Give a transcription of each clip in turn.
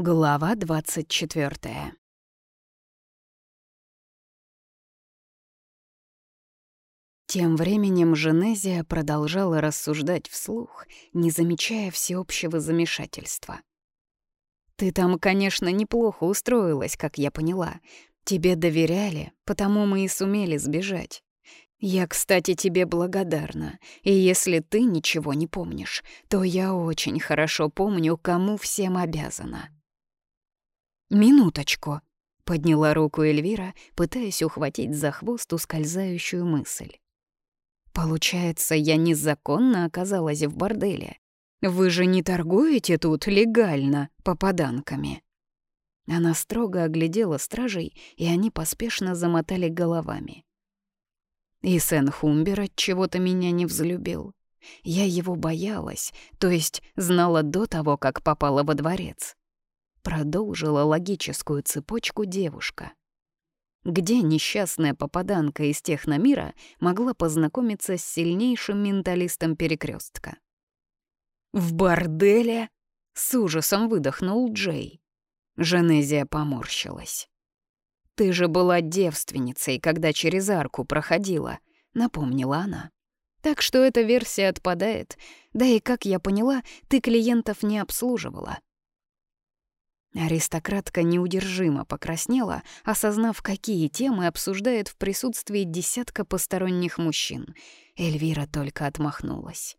Глава 24 Тем временем Женезия продолжала рассуждать вслух, не замечая всеобщего замешательства. «Ты там, конечно, неплохо устроилась, как я поняла. Тебе доверяли, потому мы и сумели сбежать. Я, кстати, тебе благодарна, и если ты ничего не помнишь, то я очень хорошо помню, кому всем обязана». «Минуточку», — подняла руку Эльвира, пытаясь ухватить за хвост ускользающую мысль. «Получается, я незаконно оказалась в борделе. Вы же не торгуете тут легально попаданками?» Она строго оглядела стражей, и они поспешно замотали головами. И Сен Хумбер от чего-то меня не взлюбил. Я его боялась, то есть знала до того, как попала во дворец. Продолжила логическую цепочку девушка. Где несчастная попаданка из техномира могла познакомиться с сильнейшим менталистом перекрестка? «В борделе?» — с ужасом выдохнул Джей. Женезия поморщилась. «Ты же была девственницей, когда через арку проходила», — напомнила она. «Так что эта версия отпадает. Да и, как я поняла, ты клиентов не обслуживала». Аристократка неудержимо покраснела, осознав, какие темы обсуждает в присутствии десятка посторонних мужчин. Эльвира только отмахнулась.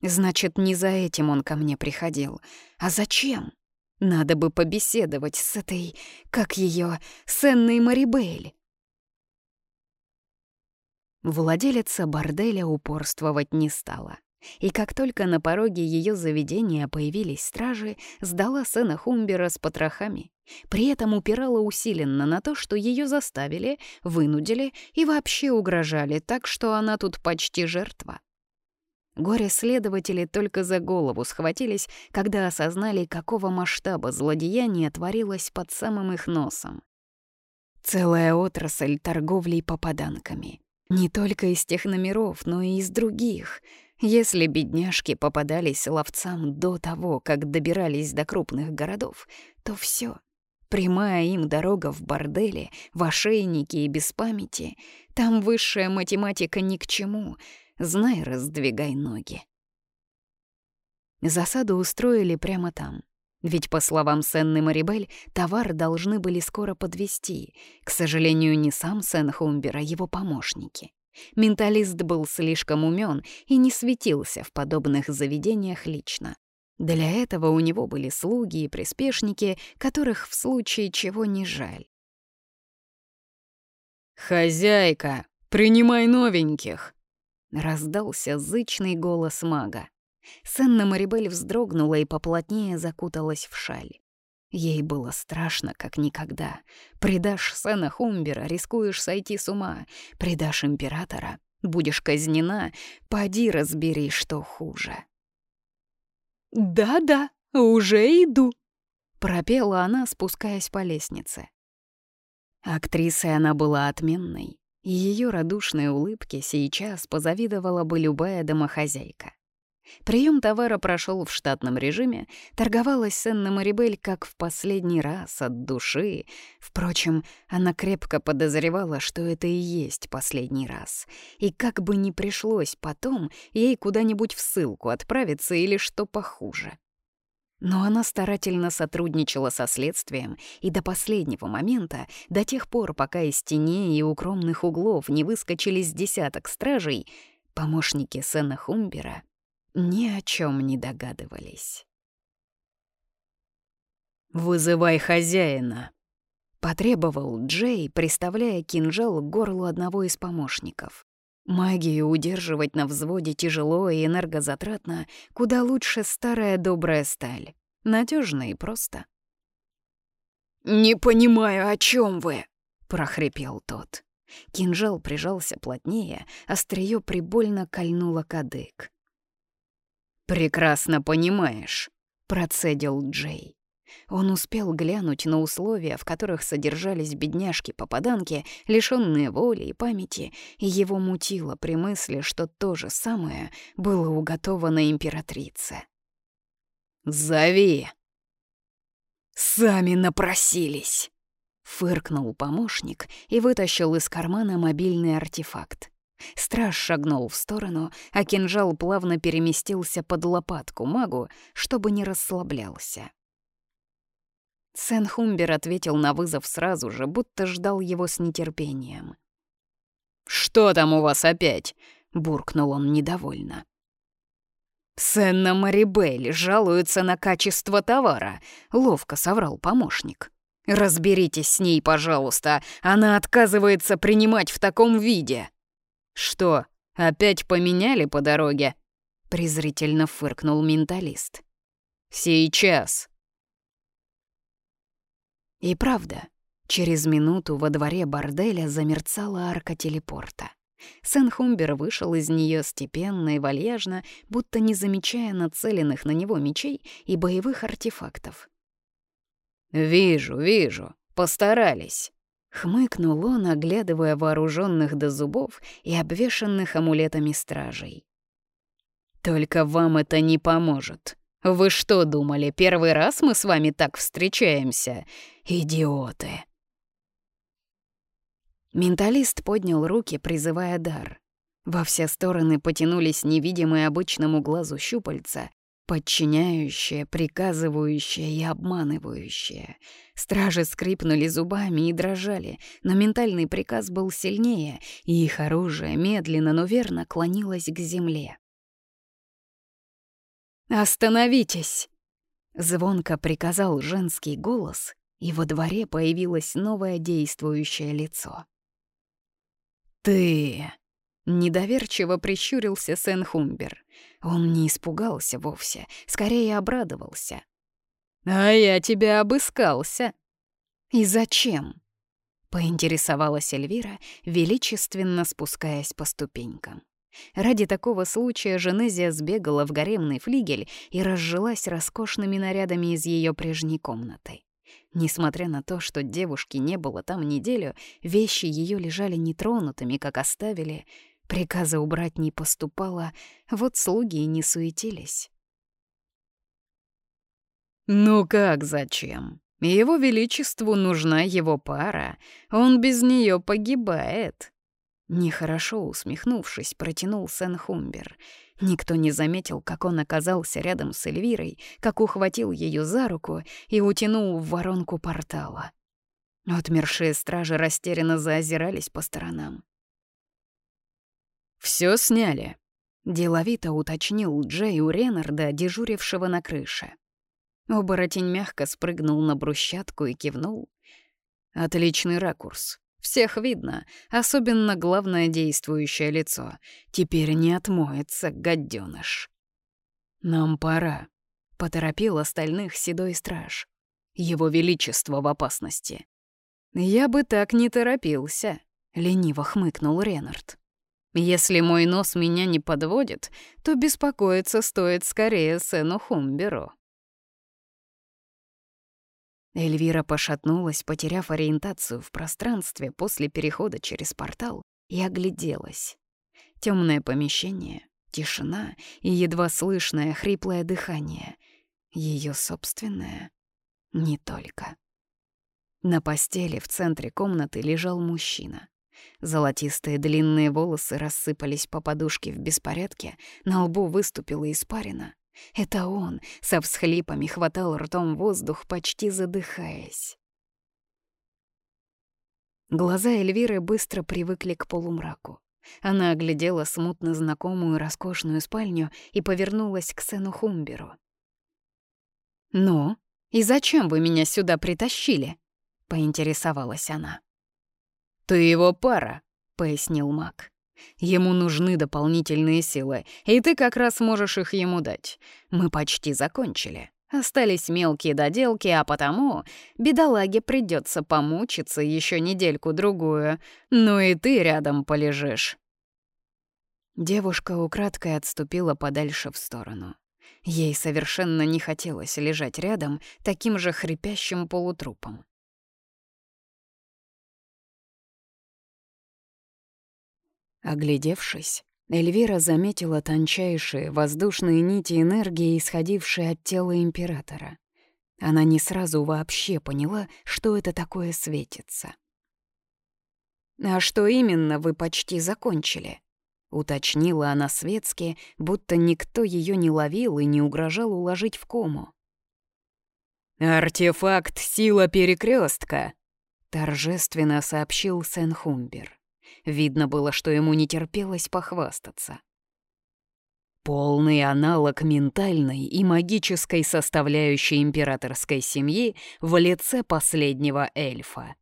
«Значит, не за этим он ко мне приходил. А зачем? Надо бы побеседовать с этой, как ее, Сенной Марибель». Владелица борделя упорствовать не стала и как только на пороге ее заведения появились стражи, сдала сына Хумбера с потрохами. При этом упирала усиленно на то, что ее заставили, вынудили и вообще угрожали, так что она тут почти жертва. Горе-следователи только за голову схватились, когда осознали, какого масштаба злодеяние творилось под самым их носом. Целая отрасль торговли попаданками. Не только из тех номеров, но и из других — если бедняжки попадались ловцам до того, как добирались до крупных городов, то все. Прямая им дорога в борделе, в ошейнике и без памяти. Там высшая математика ни к чему. Знай, раздвигай ноги. Засаду устроили прямо там. Ведь, по словам Сенны Марибель, товар должны были скоро подвести. К сожалению, не сам Сен Хумбер, а его помощники. Менталист был слишком умен и не светился в подобных заведениях лично. Для этого у него были слуги и приспешники, которых в случае чего не жаль. «Хозяйка, принимай новеньких!» — раздался зычный голос мага. Сенна Марибель вздрогнула и поплотнее закуталась в шаль. Ей было страшно, как никогда. Предашь сына Хумбера, рискуешь сойти с ума. Предашь императора, будешь казнена. Поди разбери, что хуже. «Да-да, уже иду», — пропела она, спускаясь по лестнице. Актрисой она была отменной, и ее радушной улыбке сейчас позавидовала бы любая домохозяйка. Прием товара прошел в штатном режиме, торговалась Сенна Марибель как в последний раз от души. Впрочем, она крепко подозревала, что это и есть последний раз. И как бы ни пришлось потом ей куда-нибудь в ссылку отправиться или что похуже. Но она старательно сотрудничала со следствием и до последнего момента, до тех пор, пока из теней и укромных углов не выскочили с десяток стражей, помощники Сена Хумбера ни о чем не догадывались. «Вызывай хозяина», — потребовал Джей, приставляя кинжал к горлу одного из помощников. Магию удерживать на взводе тяжело и энергозатратно, куда лучше старая добрая сталь. Надежно и просто. «Не понимаю, о чем вы?» — прохрипел тот. Кинжал прижался плотнее, острие прибольно кольнуло кадык. «Прекрасно понимаешь», — процедил Джей. Он успел глянуть на условия, в которых содержались бедняжки-попаданки, лишённые воли и памяти, и его мутило при мысли, что то же самое было уготовано императрице. «Зови!» «Сами напросились!» — фыркнул помощник и вытащил из кармана мобильный артефакт. Страж шагнул в сторону, а кинжал плавно переместился под лопатку магу, чтобы не расслаблялся. Сен-Хумбер ответил на вызов сразу же, будто ждал его с нетерпением. «Что там у вас опять?» — буркнул он недовольно. «Сенна Марибель жалуется на качество товара», — ловко соврал помощник. «Разберитесь с ней, пожалуйста, она отказывается принимать в таком виде». «Что, опять поменяли по дороге?» — презрительно фыркнул менталист. «Сейчас». И правда, через минуту во дворе борделя замерцала арка телепорта. Сен-Хумбер вышел из нее степенно и вальяжно, будто не замечая нацеленных на него мечей и боевых артефактов. «Вижу, вижу, постарались», — хмыкнул он, оглядывая вооруженных до зубов и обвешанных амулетами стражей. «Только вам это не поможет. Вы что думали, первый раз мы с вами так встречаемся? Идиоты!» Менталист поднял руки, призывая дар. Во все стороны потянулись невидимые обычному глазу щупальца, подчиняющие, приказывающие и обманывающие. Стражи скрипнули зубами и дрожали, но ментальный приказ был сильнее, и их оружие медленно, но верно клонилось к земле. «Остановитесь!» — звонко приказал женский голос, и во дворе появилось новое действующее лицо. «Ты...» — недоверчиво прищурился Сен-Хумбер. Он не испугался вовсе, скорее обрадовался. «А я тебя обыскался!» «И зачем?» — поинтересовалась Эльвира, величественно спускаясь по ступенькам. Ради такого случая Женезия сбегала в гаремный флигель и разжилась роскошными нарядами из ее прежней комнаты. Несмотря на то, что девушки не было там неделю, вещи ее лежали нетронутыми, как оставили, приказа убрать не поступало, вот слуги и не суетились. «Ну как зачем? Его Величеству нужна его пара, он без нее погибает», Нехорошо усмехнувшись, протянул Сен-Хумбер. Никто не заметил, как он оказался рядом с Эльвирой, как ухватил ее за руку и утянул в воронку портала. Отмершие стражи растерянно заозирались по сторонам. «Всё сняли», — деловито уточнил Джей у Ренарда, дежурившего на крыше. Оборотень мягко спрыгнул на брусчатку и кивнул. «Отличный ракурс. Всех видно, особенно главное действующее лицо. Теперь не отмоется, гадёныш. «Нам пора», — поторопил остальных седой страж. «Его Величество в опасности». «Я бы так не торопился», — лениво хмыкнул Ренард. «Если мой нос меня не подводит, то беспокоиться стоит скорее сыну Хумберу». Эльвира пошатнулась, потеряв ориентацию в пространстве после перехода через портал, и огляделась. Темное помещение, тишина и едва слышное хриплое дыхание. Ее собственное? Не только. На постели в центре комнаты лежал мужчина. Золотистые длинные волосы рассыпались по подушке в беспорядке, на лбу выступила испарина. Это он со всхлипами хватал ртом воздух, почти задыхаясь. Глаза Эльвиры быстро привыкли к полумраку. Она оглядела смутно знакомую роскошную спальню и повернулась к Сену Хумберу. «Ну, и зачем вы меня сюда притащили?» — поинтересовалась она. «Ты его пара», — пояснил маг. Ему нужны дополнительные силы, и ты как раз можешь их ему дать. Мы почти закончили. Остались мелкие доделки, а потому бедолаге придется помучиться еще недельку-другую. Ну и ты рядом полежишь». Девушка украдкой отступила подальше в сторону. Ей совершенно не хотелось лежать рядом таким же хрипящим полутрупом. Оглядевшись, Эльвира заметила тончайшие воздушные нити энергии, исходившие от тела императора. Она не сразу вообще поняла, что это такое светится. «А что именно вы почти закончили?» — уточнила она светски, будто никто ее не ловил и не угрожал уложить в кому. «Артефакт сила перекрестка, торжественно сообщил Сен Хумбер. Видно было, что ему не терпелось похвастаться. Полный аналог ментальной и магической составляющей императорской семьи в лице последнего эльфа.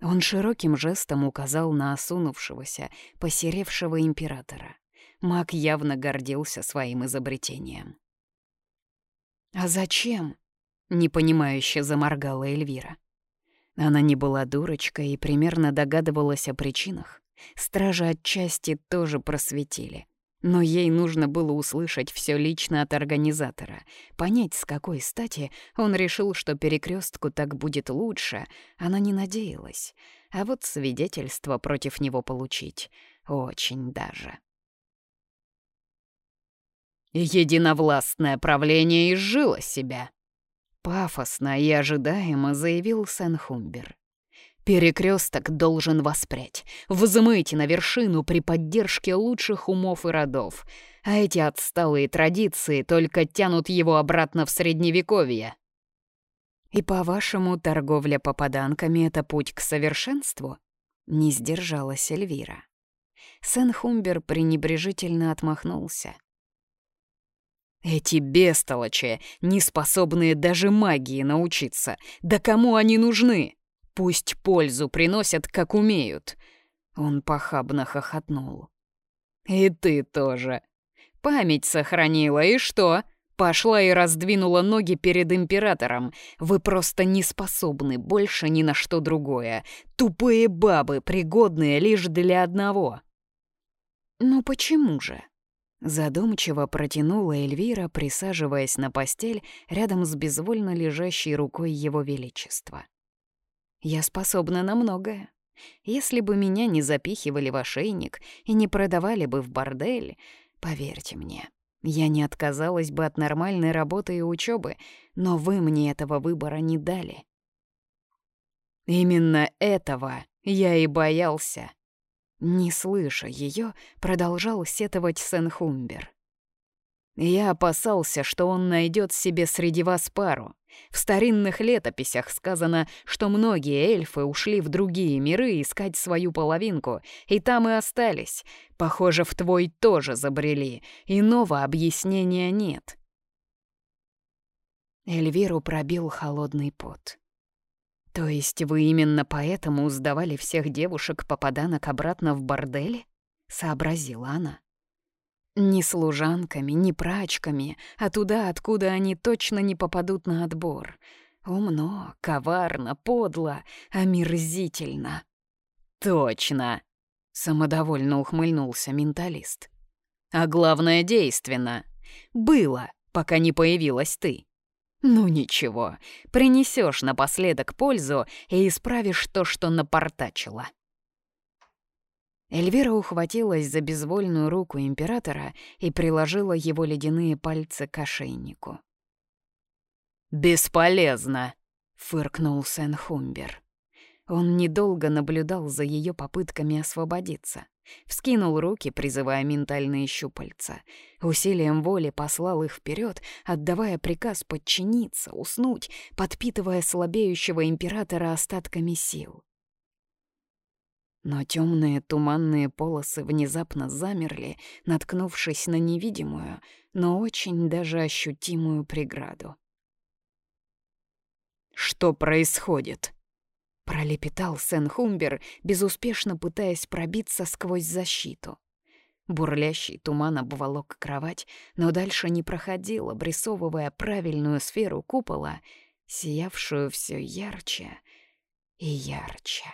Он широким жестом указал на осунувшегося, посеревшего императора. Маг явно гордился своим изобретением. «А зачем?» — непонимающе заморгала Эльвира. Она не была дурочкой и примерно догадывалась о причинах. Стражи отчасти тоже просветили. Но ей нужно было услышать все лично от организатора, понять, с какой стати он решил, что перекрестку так будет лучше, она не надеялась. А вот свидетельство против него получить очень даже. Единовластное правление изжило себя. Пафосно и ожидаемо заявил Сен-Хумбер. Перекресток должен воспрять. Взмыть на вершину при поддержке лучших умов и родов. А эти отсталые традиции только тянут его обратно в средневековье. И, по-вашему, торговля попаданками — это путь к совершенству? Не сдержалась Эльвира. Сен-Хумбер пренебрежительно отмахнулся. Эти бестолочи, не способные даже магии научиться. Да кому они нужны? Пусть пользу приносят, как умеют. Он похабно хохотнул. И ты тоже. Память сохранила, и что? Пошла и раздвинула ноги перед императором. Вы просто не способны больше ни на что другое. Тупые бабы, пригодные лишь для одного. Ну почему же? Задумчиво протянула Эльвира, присаживаясь на постель рядом с безвольно лежащей рукой Его Величества. «Я способна на многое. Если бы меня не запихивали в ошейник и не продавали бы в бордель, поверьте мне, я не отказалась бы от нормальной работы и учебы, но вы мне этого выбора не дали». «Именно этого я и боялся», не слыша ее, продолжал сетовать Сен-Хумбер. «Я опасался, что он найдет себе среди вас пару. В старинных летописях сказано, что многие эльфы ушли в другие миры искать свою половинку, и там и остались. Похоже, в твой тоже забрели. Иного объяснения нет». Эльвиру пробил холодный пот. «То есть вы именно поэтому сдавали всех девушек-попаданок обратно в бордель?» — сообразила она. «Не служанками, не прачками, а туда, откуда они точно не попадут на отбор. Умно, коварно, подло, омерзительно». «Точно!» — самодовольно ухмыльнулся менталист. «А главное, действенно. Было, пока не появилась ты. Ну ничего, принесешь напоследок пользу и исправишь то, что напортачила. Эльвира ухватилась за безвольную руку императора и приложила его ледяные пальцы к ошейнику. «Бесполезно!» — фыркнул Сен-Хумбер. Он недолго наблюдал за ее попытками освободиться. Вскинул руки, призывая ментальные щупальца. Усилием воли послал их вперед, отдавая приказ подчиниться, уснуть, подпитывая слабеющего императора остатками сил. Но темные туманные полосы внезапно замерли, наткнувшись на невидимую, но очень даже ощутимую преграду. «Что происходит?» Пролепетал Сен-Хумбер, безуспешно пытаясь пробиться сквозь защиту. Бурлящий туман обволок кровать, но дальше не проходил, обрисовывая правильную сферу купола, сиявшую все ярче и ярче.